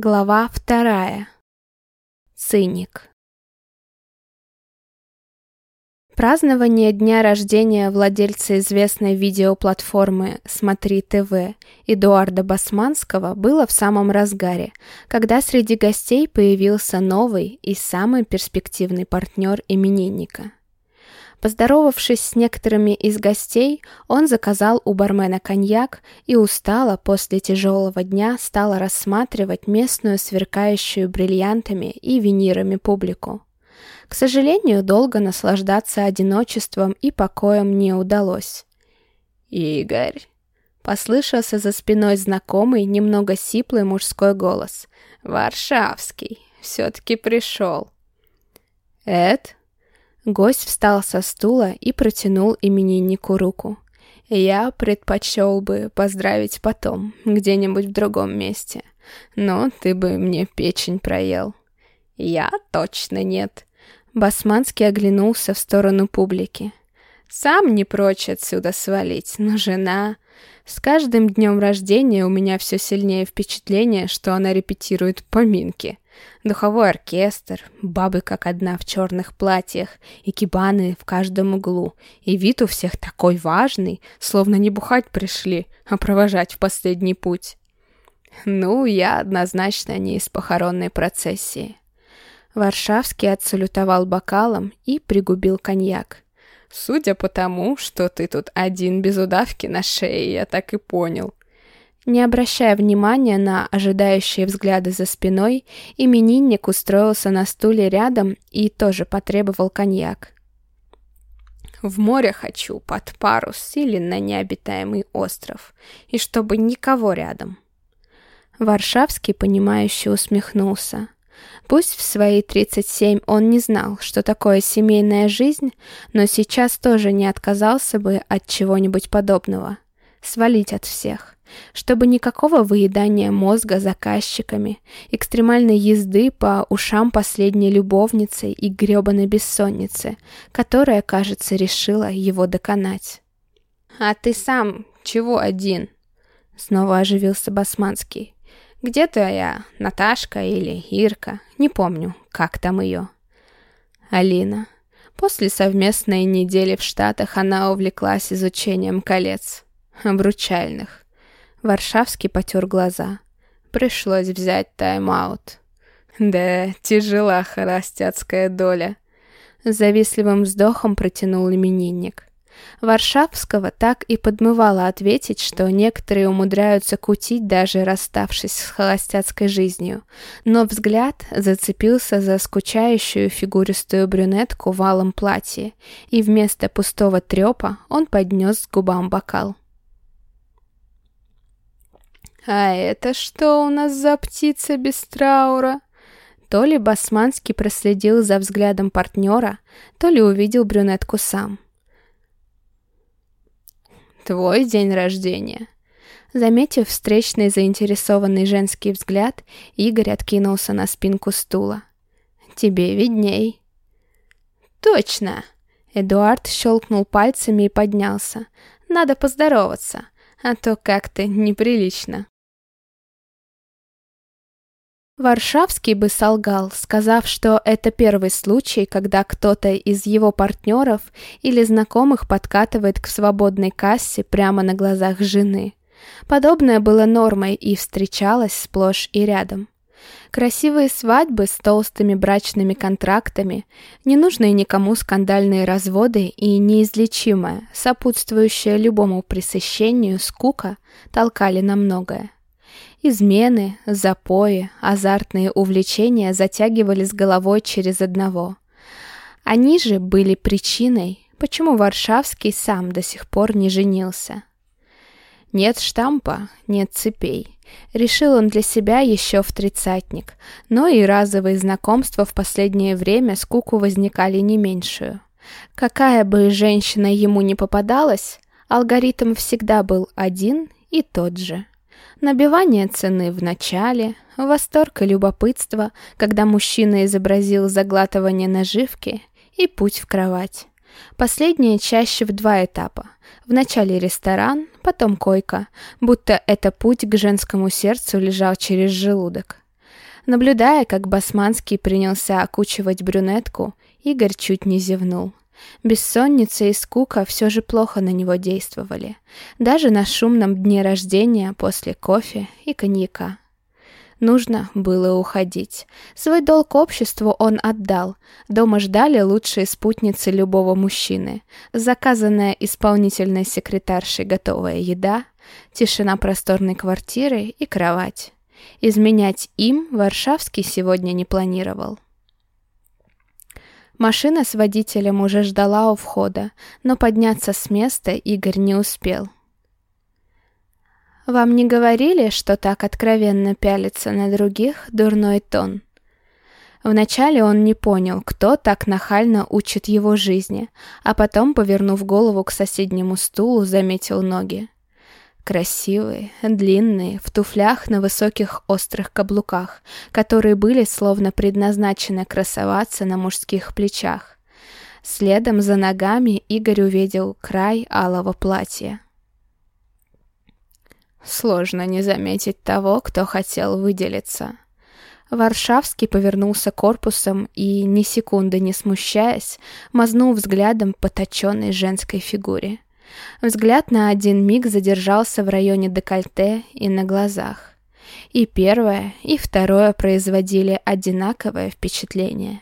Глава вторая. Циник. Празднование дня рождения владельца известной видеоплатформы «Смотри ТВ» Эдуарда Басманского было в самом разгаре, когда среди гостей появился новый и самый перспективный партнер именинника – Поздоровавшись с некоторыми из гостей, он заказал у бармена коньяк и устало после тяжелого дня стала рассматривать местную сверкающую бриллиантами и винирами публику. К сожалению, долго наслаждаться одиночеством и покоем не удалось. «Игорь!» — послышался за спиной знакомый, немного сиплый мужской голос. «Варшавский! Все-таки пришел!» «Эд?» Гость встал со стула и протянул имениннику руку. «Я предпочел бы поздравить потом, где-нибудь в другом месте. Но ты бы мне печень проел». «Я точно нет». Басманский оглянулся в сторону публики. «Сам не прочь отсюда свалить, но жена...» С каждым днем рождения у меня все сильнее впечатление, что она репетирует поминки. Духовой оркестр, бабы как одна в черных платьях, и кибаны в каждом углу. И вид у всех такой важный, словно не бухать пришли, а провожать в последний путь. Ну, я однозначно не из похоронной процессии. Варшавский отсалютовал бокалом и пригубил коньяк. Судя по тому, что ты тут один без удавки на шее, я так и понял. Не обращая внимания на ожидающие взгляды за спиной, именинник устроился на стуле рядом и тоже потребовал коньяк. В море хочу, под парус или на необитаемый остров, и чтобы никого рядом. Варшавский, понимающе усмехнулся. Пусть в свои 37 он не знал, что такое семейная жизнь, но сейчас тоже не отказался бы от чего-нибудь подобного. Свалить от всех чтобы никакого выедания мозга заказчиками, экстремальной езды по ушам последней любовницы и гребаной бессонницы, которая, кажется, решила его доконать. «А ты сам чего один?» Снова оживился Басманский. «Где твоя Наташка или Ирка? Не помню, как там ее». Алина. После совместной недели в Штатах она увлеклась изучением колец. Обручальных. Варшавский потер глаза. Пришлось взять тайм-аут. Да, тяжела холостяцкая доля. С завистливым вздохом протянул именинник. Варшавского так и подмывало ответить, что некоторые умудряются кутить, даже расставшись с холостяцкой жизнью, но взгляд зацепился за скучающую фигуристую брюнетку в алом платье, и вместо пустого трепа он поднес к губам бокал. «А это что у нас за птица без траура?» То ли Басманский проследил за взглядом партнера, то ли увидел брюнетку сам. «Твой день рождения». Заметив встречный заинтересованный женский взгляд, Игорь откинулся на спинку стула. «Тебе видней». «Точно!» Эдуард щелкнул пальцами и поднялся. «Надо поздороваться, а то как-то неприлично». Варшавский бы солгал, сказав, что это первый случай, когда кто-то из его партнеров или знакомых подкатывает к свободной кассе прямо на глазах жены. Подобное было нормой и встречалось сплошь и рядом. Красивые свадьбы с толстыми брачными контрактами, ненужные никому скандальные разводы и неизлечимая, сопутствующая любому пресыщению скука толкали на многое. Измены, запои, азартные увлечения затягивали с головой через одного. Они же были причиной, почему Варшавский сам до сих пор не женился. Нет штампа, нет цепей. Решил он для себя еще в тридцатник, но и разовые знакомства в последнее время скуку возникали не меньшую. Какая бы женщина ему не попадалась, алгоритм всегда был один и тот же. Набивание цены в начале, восторг и любопытство, когда мужчина изобразил заглатывание наживки и путь в кровать. Последнее чаще в два этапа. Вначале ресторан, потом койка, будто это путь к женскому сердцу лежал через желудок. Наблюдая, как Басманский принялся окучивать брюнетку, Игорь чуть не зевнул. Бессонница и скука все же плохо на него действовали, даже на шумном дне рождения после кофе и коньяка. Нужно было уходить. Свой долг обществу он отдал. Дома ждали лучшие спутницы любого мужчины. Заказанная исполнительной секретаршей готовая еда, тишина просторной квартиры и кровать. Изменять им Варшавский сегодня не планировал. Машина с водителем уже ждала у входа, но подняться с места Игорь не успел. «Вам не говорили, что так откровенно пялится на других дурной тон?» Вначале он не понял, кто так нахально учит его жизни, а потом, повернув голову к соседнему стулу, заметил ноги. Красивые, длинные, в туфлях на высоких острых каблуках, которые были словно предназначены красоваться на мужских плечах. Следом за ногами Игорь увидел край алого платья. Сложно не заметить того, кто хотел выделиться. Варшавский повернулся корпусом и, ни секунды не смущаясь, мазнул взглядом по точенной женской фигуре. Взгляд на один миг задержался в районе декольте и на глазах. И первое, и второе производили одинаковое впечатление.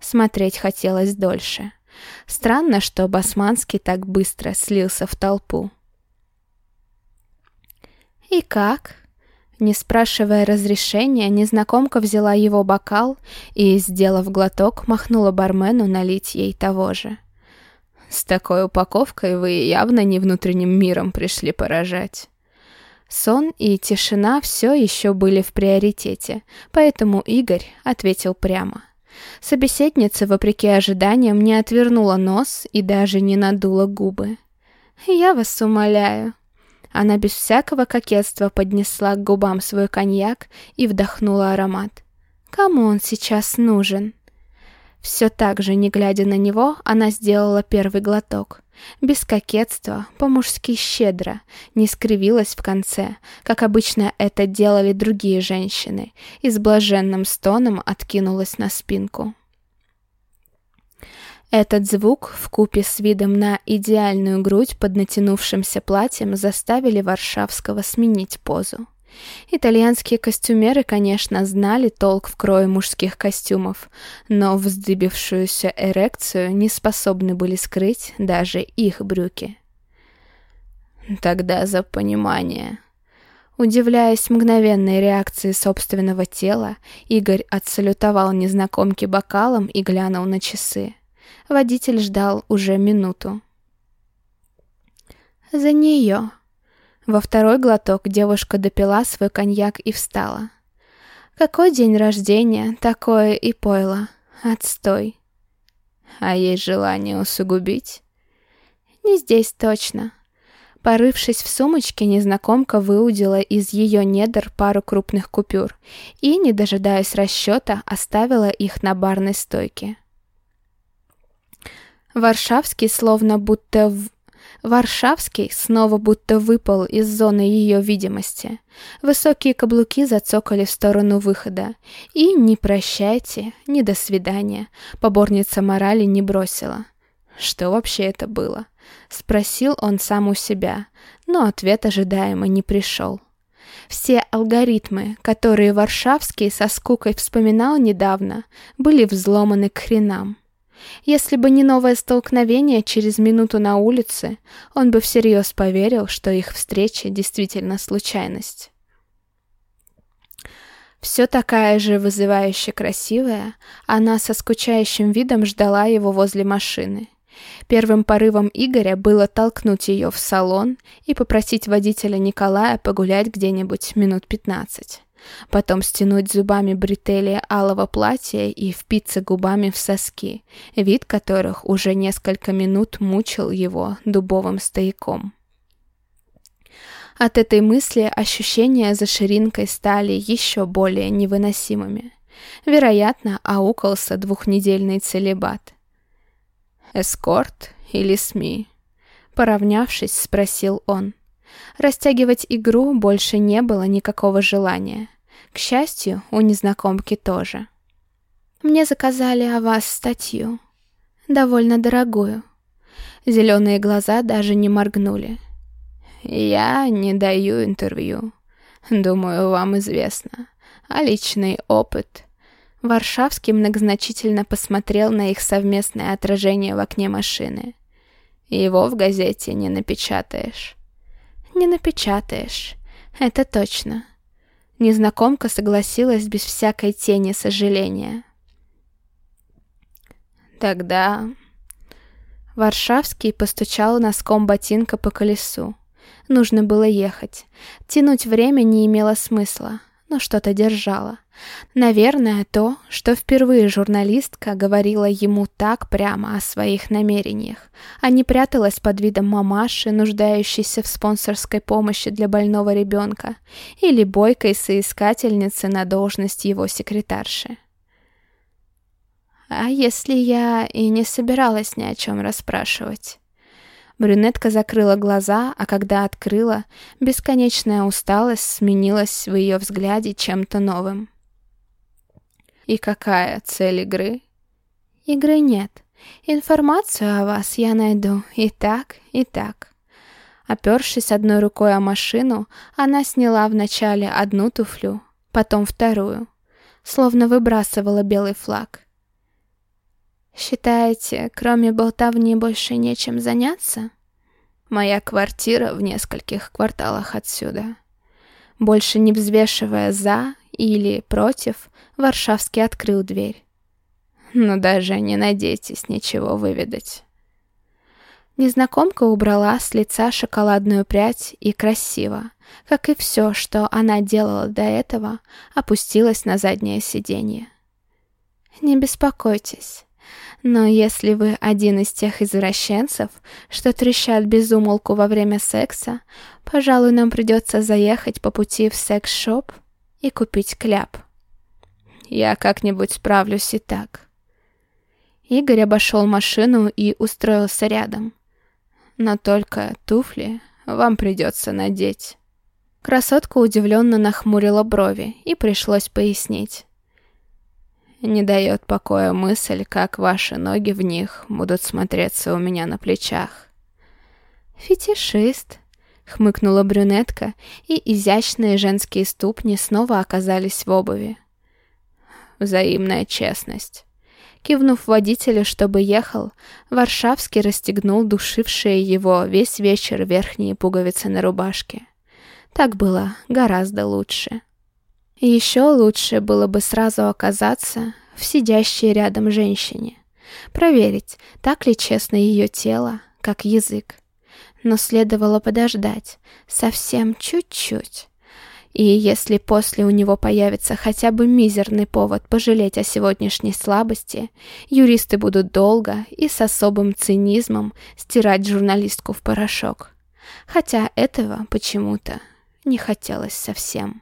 Смотреть хотелось дольше. Странно, что Басманский так быстро слился в толпу. «И как?» Не спрашивая разрешения, незнакомка взяла его бокал и, сделав глоток, махнула бармену налить ей того же. «С такой упаковкой вы явно не внутренним миром пришли поражать». Сон и тишина все еще были в приоритете, поэтому Игорь ответил прямо. Собеседница, вопреки ожиданиям, не отвернула нос и даже не надула губы. «Я вас умоляю, она без всякого кокетства поднесла к губам свой коньяк и вдохнула аромат. Кому он сейчас нужен? Все так же, не глядя на него, она сделала первый глоток. Без кокетства, по-мужски щедро, не скривилась в конце, как обычно это делали другие женщины, и с блаженным стоном откинулась на спинку. Этот звук, в купе с видом на идеальную грудь под натянувшимся платьем, заставили Варшавского сменить позу. Итальянские костюмеры, конечно, знали толк в крое мужских костюмов, но вздыбившуюся эрекцию не способны были скрыть даже их брюки. Тогда за понимание. Удивляясь мгновенной реакции собственного тела, Игорь отсалютовал незнакомке бокалом и глянул на часы. Водитель ждал уже минуту. «За нее!» Во второй глоток девушка допила свой коньяк и встала. «Какой день рождения, такое и пойло. Отстой!» «А есть желание усугубить?» «Не здесь точно». Порывшись в сумочке, незнакомка выудила из ее недр пару крупных купюр и, не дожидаясь расчета, оставила их на барной стойке. Варшавский словно будто в... Варшавский снова будто выпал из зоны ее видимости. Высокие каблуки зацокали в сторону выхода. И «не прощайте, не до свидания» поборница морали не бросила. Что вообще это было? Спросил он сам у себя, но ответ ожидаемо не пришел. Все алгоритмы, которые Варшавский со скукой вспоминал недавно, были взломаны к хренам. Если бы не новое столкновение через минуту на улице, он бы всерьез поверил, что их встреча действительно случайность. Все такая же вызывающе красивая, она со скучающим видом ждала его возле машины. Первым порывом Игоря было толкнуть ее в салон и попросить водителя Николая погулять где-нибудь минут пятнадцать потом стянуть зубами бретели алого платья и впиться губами в соски, вид которых уже несколько минут мучил его дубовым стояком. От этой мысли ощущения за ширинкой стали еще более невыносимыми. Вероятно, аукался двухнедельный целебат. «Эскорт или СМИ?» Поравнявшись, спросил он. Растягивать игру больше не было никакого желания. К счастью, у незнакомки тоже. Мне заказали о вас статью. Довольно дорогую. Зеленые глаза даже не моргнули. Я не даю интервью. Думаю, вам известно. А личный опыт. Варшавский многозначительно посмотрел на их совместное отражение в окне машины. Его в газете не напечатаешь. Не напечатаешь. Это точно. Незнакомка согласилась без всякой тени сожаления. Тогда... Варшавский постучал носком ботинка по колесу. Нужно было ехать. Тянуть время не имело смысла, но что-то держало. Наверное, то, что впервые журналистка говорила ему так прямо о своих намерениях, а не пряталась под видом мамаши, нуждающейся в спонсорской помощи для больного ребенка, или бойкой соискательницы на должность его секретарши. А если я и не собиралась ни о чем расспрашивать? Брюнетка закрыла глаза, а когда открыла, бесконечная усталость сменилась в ее взгляде чем-то новым. И какая цель игры? Игры нет. Информацию о вас я найду и так, и так. Опершись одной рукой о машину, она сняла вначале одну туфлю, потом вторую, словно выбрасывала белый флаг. «Считаете, кроме болтовни больше нечем заняться?» «Моя квартира в нескольких кварталах отсюда». Больше не взвешивая «за» или «против», Варшавский открыл дверь. «Но даже не надейтесь ничего выведать». Незнакомка убрала с лица шоколадную прядь и красиво, как и все, что она делала до этого, опустилась на заднее сиденье. «Не беспокойтесь, но если вы один из тех извращенцев, что трещат без умолку во время секса, пожалуй, нам придется заехать по пути в секс-шоп и купить кляп. Я как-нибудь справлюсь и так. Игорь обошел машину и устроился рядом. Но только туфли вам придется надеть. Красотка удивленно нахмурила брови, и пришлось пояснить. Не дает покоя мысль, как ваши ноги в них будут смотреться у меня на плечах. «Фетишист», — хмыкнула брюнетка, и изящные женские ступни снова оказались в обуви. Взаимная честность. Кивнув водителю, чтобы ехал, Варшавский расстегнул душившие его весь вечер верхние пуговицы на рубашке. Так было гораздо лучше. Еще лучше было бы сразу оказаться в сидящей рядом женщине. Проверить, так ли честно ее тело, как язык. Но следовало подождать, совсем чуть-чуть. И если после у него появится хотя бы мизерный повод пожалеть о сегодняшней слабости, юристы будут долго и с особым цинизмом стирать журналистку в порошок. Хотя этого почему-то не хотелось совсем.